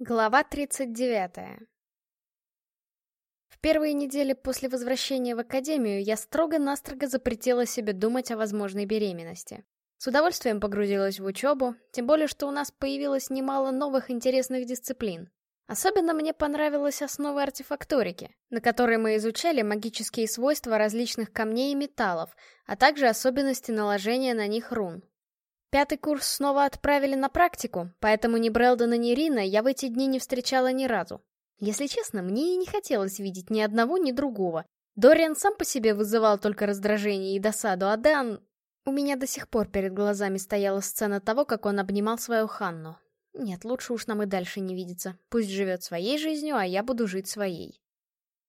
Глава 39 В первые недели после возвращения в академию я строго-настрого запретила себе думать о возможной беременности. С удовольствием погрузилась в учебу, тем более, что у нас появилось немало новых интересных дисциплин. Особенно мне понравилась основа артефакторики, на которой мы изучали магические свойства различных камней и металлов, а также особенности наложения на них рун. Пятый курс снова отправили на практику, поэтому ни Брэлдона, ни Рина я в эти дни не встречала ни разу. Если честно, мне и не хотелось видеть ни одного, ни другого. Дориан сам по себе вызывал только раздражение и досаду, а Дан... У меня до сих пор перед глазами стояла сцена того, как он обнимал свою Ханну. Нет, лучше уж нам и дальше не видеться. Пусть живет своей жизнью, а я буду жить своей.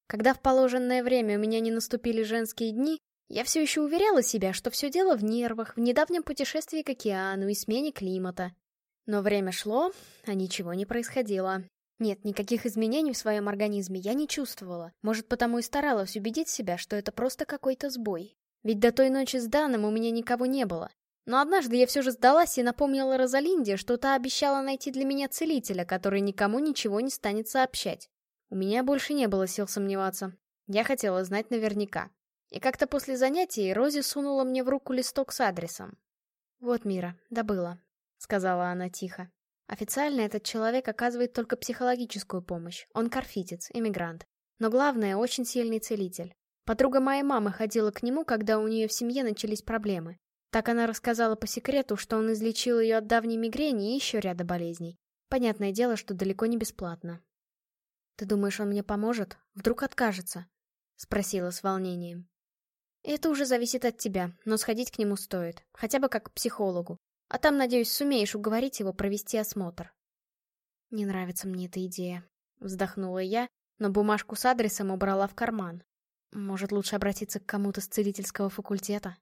Когда в положенное время у меня не наступили женские дни, я все еще уверяла себя, что все дело в нервах, в недавнем путешествии к океану и смене климата. Но время шло, а ничего не происходило. Нет, никаких изменений в своем организме я не чувствовала. Может, потому и старалась убедить себя, что это просто какой-то сбой. Ведь до той ночи с Даном у меня никого не было. Но однажды я все же сдалась и напомнила Розалинде, что та обещала найти для меня целителя, который никому ничего не станет сообщать. У меня больше не было сил сомневаться. Я хотела знать наверняка. И как-то после занятий Рози сунула мне в руку листок с адресом. «Вот, Мира, добыла», — сказала она тихо. «Официально этот человек оказывает только психологическую помощь. Он карфитец, эмигрант. Но главное, очень сильный целитель. Подруга моей мамы ходила к нему, когда у нее в семье начались проблемы. Так она рассказала по секрету, что он излечил ее от давней мигрени и еще ряда болезней. Понятное дело, что далеко не бесплатно. «Ты думаешь, он мне поможет? Вдруг откажется?» — спросила с волнением. Это уже зависит от тебя, но сходить к нему стоит, хотя бы как к психологу. А там, надеюсь, сумеешь уговорить его провести осмотр. Не нравится мне эта идея. Вздохнула я, но бумажку с адресом убрала в карман. Может, лучше обратиться к кому-то с целительского факультета?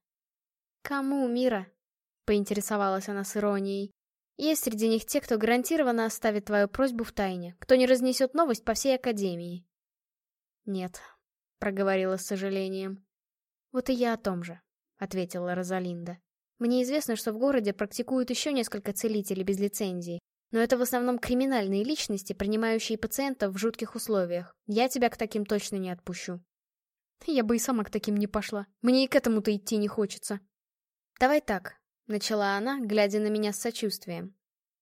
Кому, Мира? Поинтересовалась она с иронией. Есть среди них те, кто гарантированно оставит твою просьбу в тайне, кто не разнесет новость по всей академии. Нет, проговорила с сожалением. «Вот и я о том же», — ответила Розалинда. «Мне известно, что в городе практикуют еще несколько целителей без лицензии, но это в основном криминальные личности, принимающие пациентов в жутких условиях. Я тебя к таким точно не отпущу». «Я бы и сама к таким не пошла. Мне и к этому-то идти не хочется». «Давай так», — начала она, глядя на меня с сочувствием.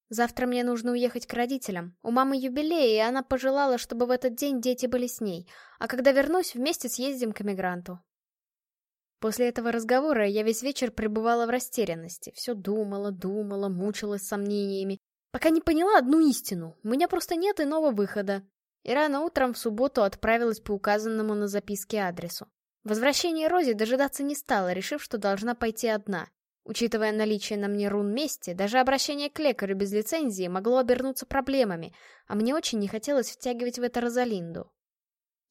«Завтра мне нужно уехать к родителям. У мамы юбилей, и она пожелала, чтобы в этот день дети были с ней. А когда вернусь, вместе съездим к эмигранту. После этого разговора я весь вечер пребывала в растерянности. Все думала, думала, мучилась сомнениями. Пока не поняла одну истину. У меня просто нет иного выхода. И рано утром в субботу отправилась по указанному на записке адресу. Возвращение Рози дожидаться не стала, решив, что должна пойти одна. Учитывая наличие на мне рун мести, даже обращение к лекарю без лицензии могло обернуться проблемами, а мне очень не хотелось втягивать в это Розалинду.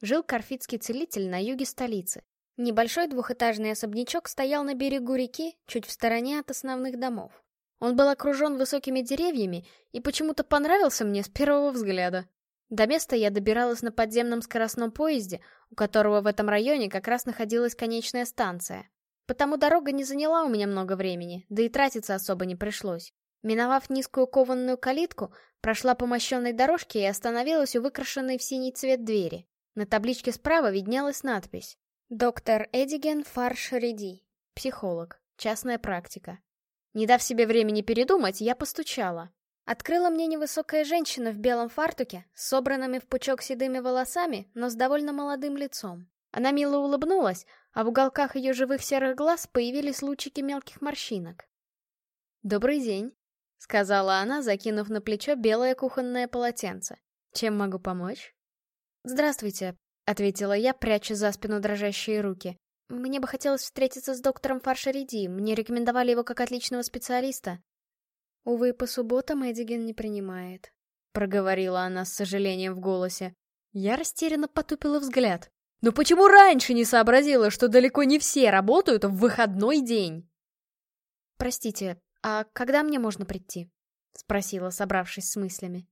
Жил карфитский целитель на юге столицы. Небольшой двухэтажный особнячок стоял на берегу реки, чуть в стороне от основных домов. Он был окружен высокими деревьями и почему-то понравился мне с первого взгляда. До места я добиралась на подземном скоростном поезде, у которого в этом районе как раз находилась конечная станция. Потому дорога не заняла у меня много времени, да и тратиться особо не пришлось. Миновав низкую кованную калитку, прошла по мощенной дорожке и остановилась у выкрашенной в синий цвет двери. На табличке справа виднелась надпись Доктор Эдиген Фаршреди, психолог, частная практика. Не дав себе времени передумать, я постучала. Открыла мне невысокая женщина в белом фартуке, собранными в пучок седыми волосами, но с довольно молодым лицом. Она мило улыбнулась, а в уголках ее живых серых глаз появились лучики мелких морщинок. «Добрый день», — сказала она, закинув на плечо белое кухонное полотенце. «Чем могу помочь?» «Здравствуйте», — ответила я, пряча за спину дрожащие руки. «Мне бы хотелось встретиться с доктором Фаршериди. Мне рекомендовали его как отличного специалиста». «Увы, по субботам Эдиген не принимает», — проговорила она с сожалением в голосе. Я растерянно потупила взгляд. «Но почему раньше не сообразила, что далеко не все работают в выходной день?» «Простите, а когда мне можно прийти?» — спросила, собравшись с мыслями.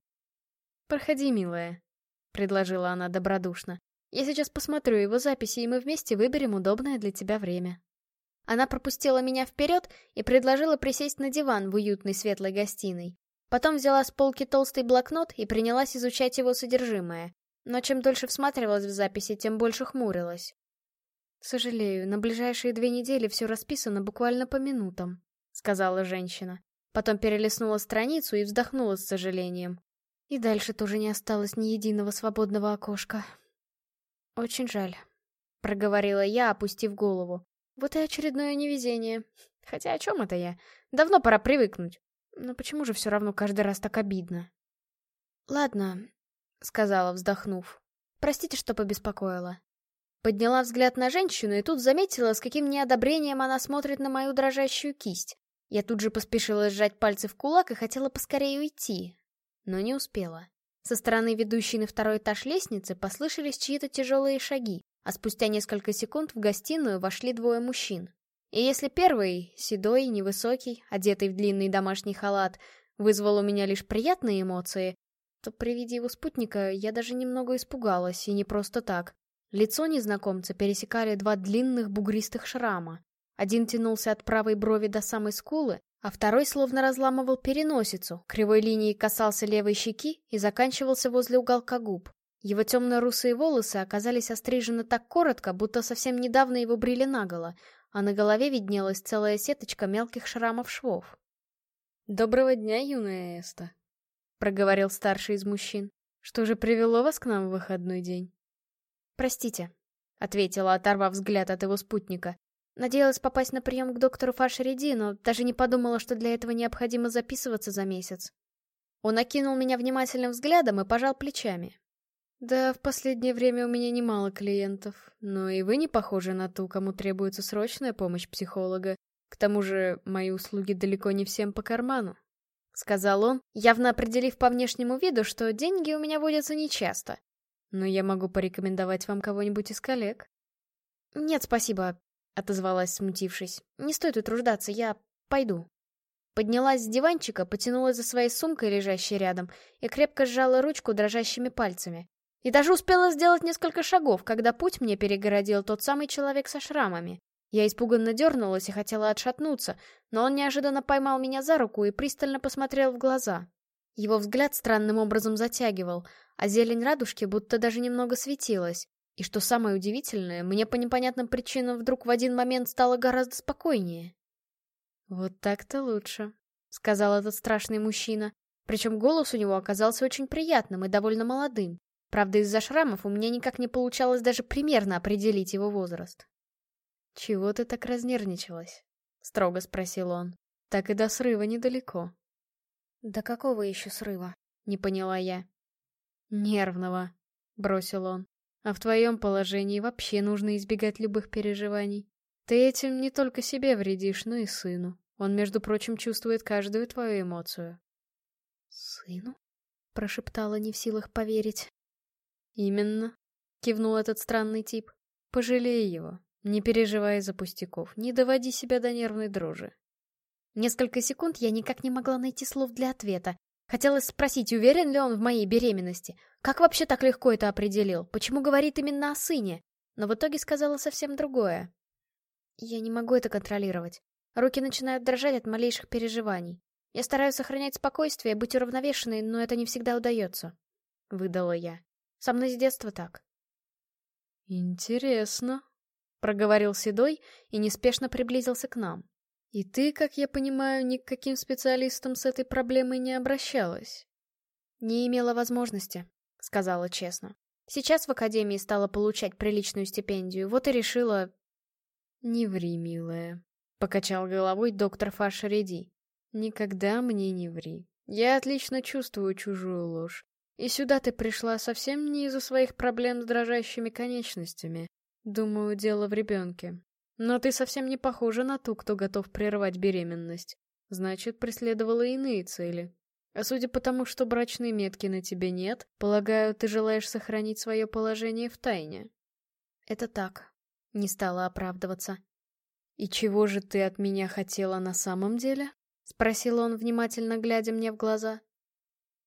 «Проходи, милая», — предложила она добродушно. Я сейчас посмотрю его записи, и мы вместе выберем удобное для тебя время. Она пропустила меня вперед и предложила присесть на диван в уютной светлой гостиной. Потом взяла с полки толстый блокнот и принялась изучать его содержимое. Но чем дольше всматривалась в записи, тем больше хмурилась. «Сожалею, на ближайшие две недели все расписано буквально по минутам», — сказала женщина. Потом перелистнула страницу и вздохнула с сожалением. И дальше тоже не осталось ни единого свободного окошка. «Очень жаль», — проговорила я, опустив голову. «Вот и очередное невезение. Хотя о чем это я? Давно пора привыкнуть. Но почему же все равно каждый раз так обидно?» «Ладно», — сказала, вздохнув. «Простите, что побеспокоила». Подняла взгляд на женщину и тут заметила, с каким неодобрением она смотрит на мою дрожащую кисть. Я тут же поспешила сжать пальцы в кулак и хотела поскорее уйти, но не успела. Со стороны ведущей на второй этаж лестницы послышались чьи-то тяжелые шаги, а спустя несколько секунд в гостиную вошли двое мужчин. И если первый, седой, невысокий, одетый в длинный домашний халат, вызвал у меня лишь приятные эмоции, то при виде его спутника я даже немного испугалась, и не просто так. Лицо незнакомца пересекали два длинных бугристых шрама. Один тянулся от правой брови до самой скулы, а второй словно разламывал переносицу, кривой линией касался левой щеки и заканчивался возле уголка губ. Его темно-русые волосы оказались острижены так коротко, будто совсем недавно его брили наголо, а на голове виднелась целая сеточка мелких шрамов-швов. «Доброго дня, юная Эста», — проговорил старший из мужчин. «Что же привело вас к нам в выходной день?» «Простите», — ответила, оторвав взгляд от его спутника. Надеялась попасть на прием к доктору Фашериди, но даже не подумала, что для этого необходимо записываться за месяц. Он окинул меня внимательным взглядом и пожал плечами. «Да, в последнее время у меня немало клиентов, но и вы не похожи на ту, кому требуется срочная помощь психолога. К тому же, мои услуги далеко не всем по карману», — сказал он, явно определив по внешнему виду, что деньги у меня водятся нечасто. «Но я могу порекомендовать вам кого-нибудь из коллег». «Нет, спасибо. — отозвалась, смутившись. «Не стоит утруждаться, я пойду». Поднялась с диванчика, потянулась за своей сумкой, лежащей рядом, и крепко сжала ручку дрожащими пальцами. И даже успела сделать несколько шагов, когда путь мне перегородил тот самый человек со шрамами. Я испуганно дернулась и хотела отшатнуться, но он неожиданно поймал меня за руку и пристально посмотрел в глаза. Его взгляд странным образом затягивал, а зелень радужки будто даже немного светилась. И что самое удивительное, мне по непонятным причинам вдруг в один момент стало гораздо спокойнее. «Вот так-то лучше», — сказал этот страшный мужчина. Причем голос у него оказался очень приятным и довольно молодым. Правда, из-за шрамов у меня никак не получалось даже примерно определить его возраст. «Чего ты так разнервничалась?» — строго спросил он. «Так и до срыва недалеко». «До какого еще срыва?» — не поняла я. «Нервного», — бросил он. А в твоем положении вообще нужно избегать любых переживаний. Ты этим не только себе вредишь, но и сыну. Он, между прочим, чувствует каждую твою эмоцию. «Сыну?» — прошептала, не в силах поверить. «Именно», — кивнул этот странный тип. «Пожалей его. Не переживай за пустяков. Не доводи себя до нервной дрожи». Несколько секунд я никак не могла найти слов для ответа, Хотелось спросить, уверен ли он в моей беременности. Как вообще так легко это определил? Почему говорит именно о сыне? Но в итоге сказала совсем другое. Я не могу это контролировать. Руки начинают дрожать от малейших переживаний. Я стараюсь сохранять спокойствие, быть уравновешенной, но это не всегда удается. Выдала я. Со мной с детства так. Интересно, проговорил Седой и неспешно приблизился к нам. И ты, как я понимаю, ни к каким специалистам с этой проблемой не обращалась? Не имела возможности, сказала честно. Сейчас в академии стала получать приличную стипендию, вот и решила... Не ври, милая, покачал головой доктор Фашереди. Никогда мне не ври. Я отлично чувствую чужую ложь. И сюда ты пришла совсем не из-за своих проблем с дрожащими конечностями. Думаю, дело в ребенке. Но ты совсем не похожа на ту, кто готов прервать беременность. Значит, преследовала иные цели. А судя по тому, что брачной метки на тебе нет, полагаю, ты желаешь сохранить свое положение в тайне. Это так. Не стала оправдываться. И чего же ты от меня хотела на самом деле? Спросил он, внимательно глядя мне в глаза.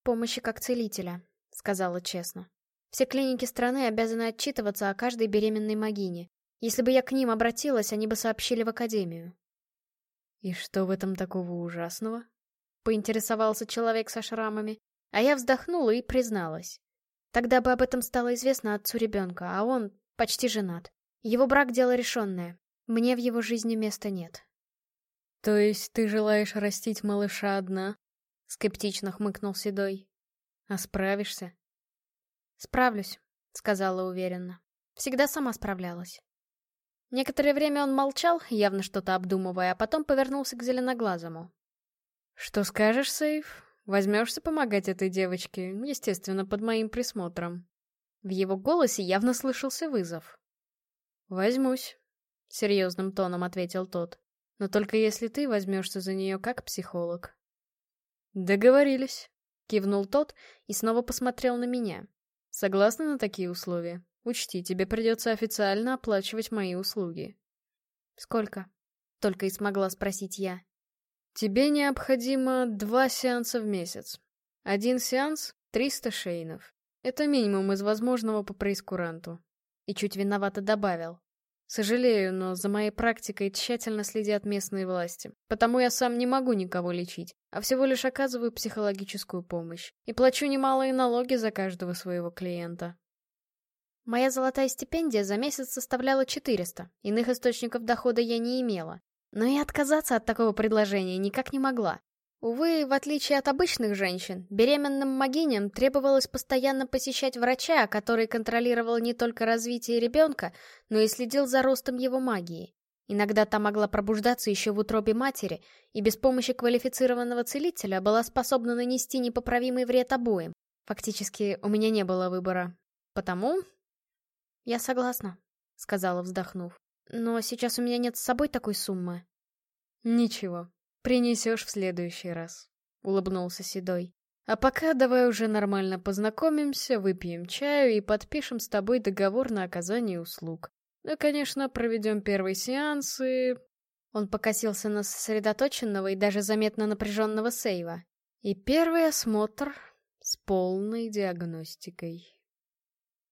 Помощи как целителя, сказала честно. Все клиники страны обязаны отчитываться о каждой беременной могине. Если бы я к ним обратилась, они бы сообщили в академию. И что в этом такого ужасного? поинтересовался человек со шрамами, а я вздохнула и призналась. Тогда бы об этом стало известно отцу ребенка, а он почти женат. Его брак — дело решенное. Мне в его жизни места нет. «То есть ты желаешь растить малыша одна?» — скептично хмыкнул Седой. «А справишься?» «Справлюсь», — сказала уверенно. «Всегда сама справлялась». Некоторое время он молчал, явно что-то обдумывая, а потом повернулся к зеленоглазому. «Что скажешь, Сейф? Возьмешься помогать этой девочке, естественно, под моим присмотром?» В его голосе явно слышался вызов. «Возьмусь», — серьезным тоном ответил тот. «Но только если ты возьмешься за нее как психолог». «Договорились», — кивнул тот и снова посмотрел на меня. «Согласна на такие условия?» Учти, тебе придется официально оплачивать мои услуги. Сколько? Только и смогла спросить я. Тебе необходимо два сеанса в месяц. Один сеанс — 300 шейнов. Это минимум из возможного по прейскуранту. И чуть виновато добавил. Сожалею, но за моей практикой тщательно следят местные власти. Потому я сам не могу никого лечить, а всего лишь оказываю психологическую помощь. И плачу немалые налоги за каждого своего клиента. Моя золотая стипендия за месяц составляла 400, иных источников дохода я не имела. Но и отказаться от такого предложения никак не могла. Увы, в отличие от обычных женщин, беременным могиням требовалось постоянно посещать врача, который контролировал не только развитие ребенка, но и следил за ростом его магии. Иногда та могла пробуждаться еще в утробе матери, и без помощи квалифицированного целителя была способна нанести непоправимый вред обоим. Фактически, у меня не было выбора. Потому «Я согласна», — сказала, вздохнув. «Но сейчас у меня нет с собой такой суммы». «Ничего, принесешь в следующий раз», — улыбнулся Седой. «А пока давай уже нормально познакомимся, выпьем чаю и подпишем с тобой договор на оказание услуг. Ну, конечно, проведем первый сеанс и...» Он покосился на сосредоточенного и даже заметно напряженного Сейва. «И первый осмотр с полной диагностикой».